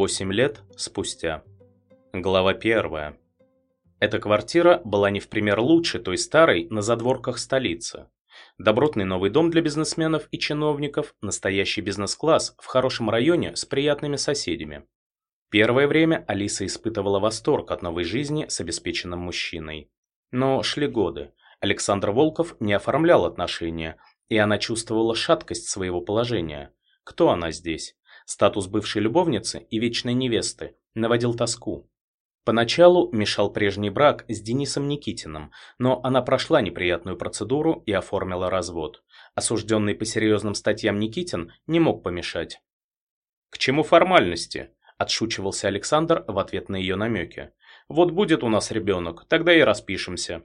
Восемь лет спустя. Глава первая. Эта квартира была не в пример лучше той старой на задворках столицы. Добротный новый дом для бизнесменов и чиновников, настоящий бизнес-класс в хорошем районе с приятными соседями. Первое время Алиса испытывала восторг от новой жизни с обеспеченным мужчиной. Но шли годы. Александр Волков не оформлял отношения, и она чувствовала шаткость своего положения. Кто она здесь? Статус бывшей любовницы и вечной невесты наводил тоску. Поначалу мешал прежний брак с Денисом Никитиным, но она прошла неприятную процедуру и оформила развод. Осужденный по серьезным статьям Никитин не мог помешать. «К чему формальности?» – отшучивался Александр в ответ на ее намеки. «Вот будет у нас ребенок, тогда и распишемся».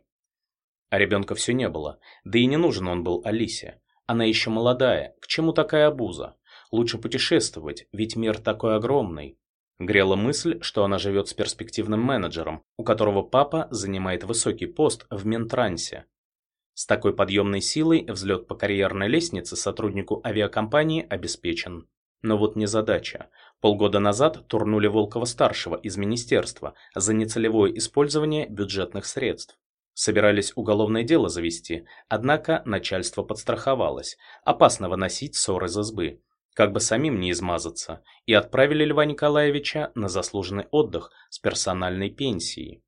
А ребенка все не было, да и не нужен он был Алисе. Она еще молодая, к чему такая обуза? Лучше путешествовать, ведь мир такой огромный. Грела мысль, что она живет с перспективным менеджером, у которого папа занимает высокий пост в Ментрансе. С такой подъемной силой взлет по карьерной лестнице сотруднику авиакомпании обеспечен. Но вот не задача. Полгода назад турнули Волкова-старшего из министерства за нецелевое использование бюджетных средств. Собирались уголовное дело завести, однако начальство подстраховалось. Опасно выносить ссоры из избы как бы самим не измазаться, и отправили Льва Николаевича на заслуженный отдых с персональной пенсией.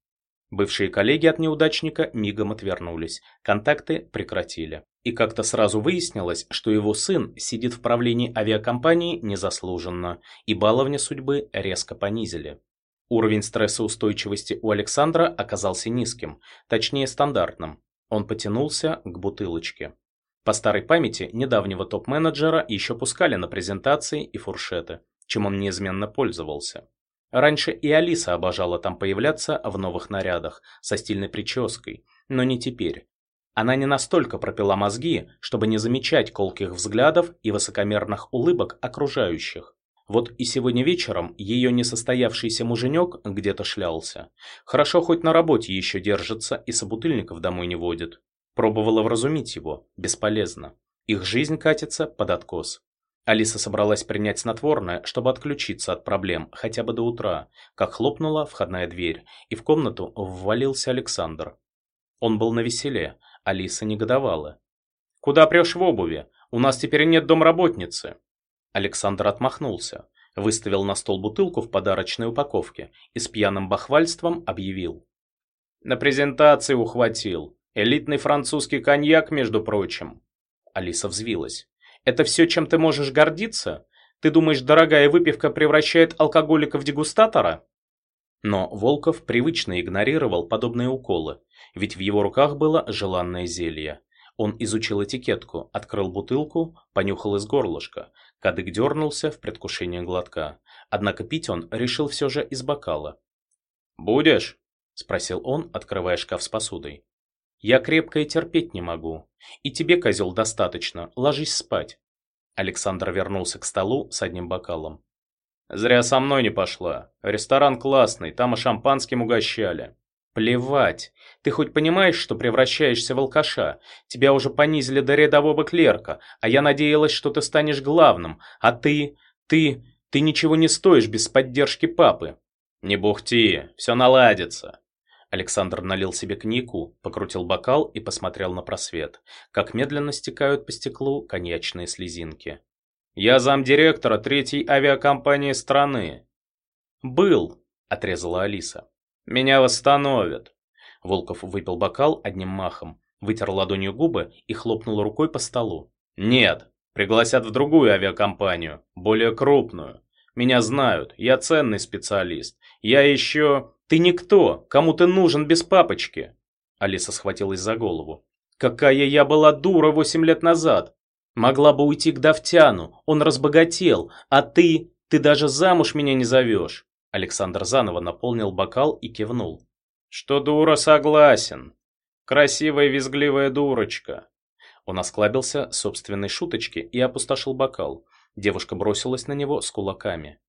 Бывшие коллеги от неудачника мигом отвернулись, контакты прекратили. И как-то сразу выяснилось, что его сын сидит в правлении авиакомпании незаслуженно, и баловня судьбы резко понизили. Уровень стрессоустойчивости у Александра оказался низким, точнее стандартным. Он потянулся к бутылочке. По старой памяти недавнего топ-менеджера еще пускали на презентации и фуршеты, чем он неизменно пользовался. Раньше и Алиса обожала там появляться в новых нарядах, со стильной прической, но не теперь. Она не настолько пропила мозги, чтобы не замечать колких взглядов и высокомерных улыбок окружающих. Вот и сегодня вечером ее несостоявшийся муженек где-то шлялся. Хорошо хоть на работе еще держится и собутыльников домой не водит. Пробовала вразумить его, бесполезно. Их жизнь катится под откос. Алиса собралась принять снотворное, чтобы отключиться от проблем хотя бы до утра, как хлопнула входная дверь, и в комнату ввалился Александр. Он был на веселе, Алиса негодовала. «Куда прешь в обуви? У нас теперь нет домработницы!» Александр отмахнулся, выставил на стол бутылку в подарочной упаковке и с пьяным бахвальством объявил. «На презентации ухватил. Элитный французский коньяк, между прочим. Алиса взвилась. Это все, чем ты можешь гордиться? Ты думаешь, дорогая выпивка превращает алкоголика в дегустатора? Но Волков привычно игнорировал подобные уколы, ведь в его руках было желанное зелье. Он изучил этикетку, открыл бутылку, понюхал из горлышка. Кадык дернулся в предвкушении глотка. Однако пить он решил все же из бокала. «Будешь?» – спросил он, открывая шкаф с посудой. Я крепкое терпеть не могу. И тебе, козел, достаточно. Ложись спать. Александр вернулся к столу с одним бокалом. Зря со мной не пошла. Ресторан классный, там и шампанским угощали. Плевать. Ты хоть понимаешь, что превращаешься в алкаша? Тебя уже понизили до рядового клерка, а я надеялась, что ты станешь главным. А ты... ты... ты ничего не стоишь без поддержки папы. Не бухти, все наладится. Александр налил себе коньяку, покрутил бокал и посмотрел на просвет, как медленно стекают по стеклу коньячные слезинки. «Я замдиректора третьей авиакомпании страны». «Был», — отрезала Алиса. «Меня восстановят». Волков выпил бокал одним махом, вытер ладонью губы и хлопнул рукой по столу. «Нет, пригласят в другую авиакомпанию, более крупную. Меня знают, я ценный специалист. Я еще...» «Ты никто, кому ты нужен без папочки?» Алиса схватилась за голову. «Какая я была дура восемь лет назад! Могла бы уйти к Давтяну, он разбогател, а ты... ты даже замуж меня не зовешь!» Александр заново наполнил бокал и кивнул. «Что дура, согласен. Красивая визгливая дурочка». Он осклабился собственной шуточки и опустошил бокал. Девушка бросилась на него с кулаками.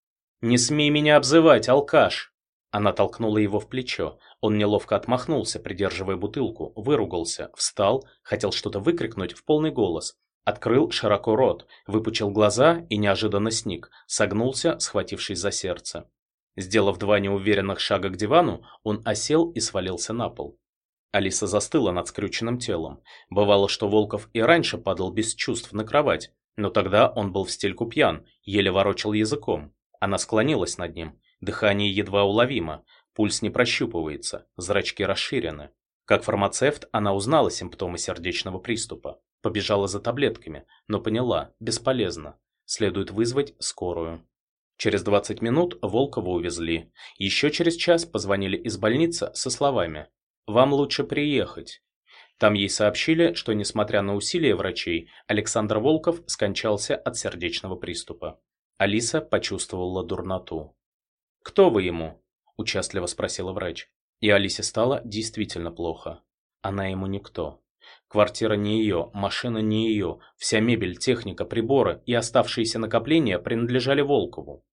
«Не смей меня обзывать, алкаш!» Она толкнула его в плечо. Он неловко отмахнулся, придерживая бутылку, выругался, встал, хотел что-то выкрикнуть в полный голос. Открыл широко рот, выпучил глаза и неожиданно сник, согнулся, схватившись за сердце. Сделав два неуверенных шага к дивану, он осел и свалился на пол. Алиса застыла над скрюченным телом. Бывало, что Волков и раньше падал без чувств на кровать, но тогда он был в стельку пьян, еле ворочал языком. Она склонилась над ним. Дыхание едва уловимо, пульс не прощупывается, зрачки расширены. Как фармацевт она узнала симптомы сердечного приступа. Побежала за таблетками, но поняла, бесполезно. Следует вызвать скорую. Через 20 минут Волкова увезли. Еще через час позвонили из больницы со словами вам лучше приехать. Там ей сообщили, что, несмотря на усилия врачей, Александр Волков скончался от сердечного приступа. Алиса почувствовала дурноту. «Кто вы ему?» – участливо спросила врач. И Алисе стало действительно плохо. Она ему никто. Квартира не ее, машина не ее, вся мебель, техника, приборы и оставшиеся накопления принадлежали Волкову.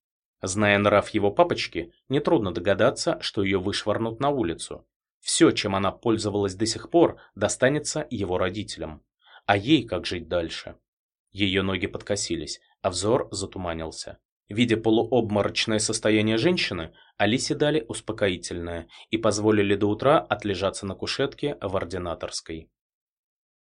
Зная нрав его папочки, нетрудно догадаться, что ее вышвырнут на улицу. Все, чем она пользовалась до сих пор, достанется его родителям. А ей как жить дальше? Ее ноги подкосились, а взор затуманился. Видя полуобморочное состояние женщины, Алисе дали успокоительное и позволили до утра отлежаться на кушетке в ординаторской.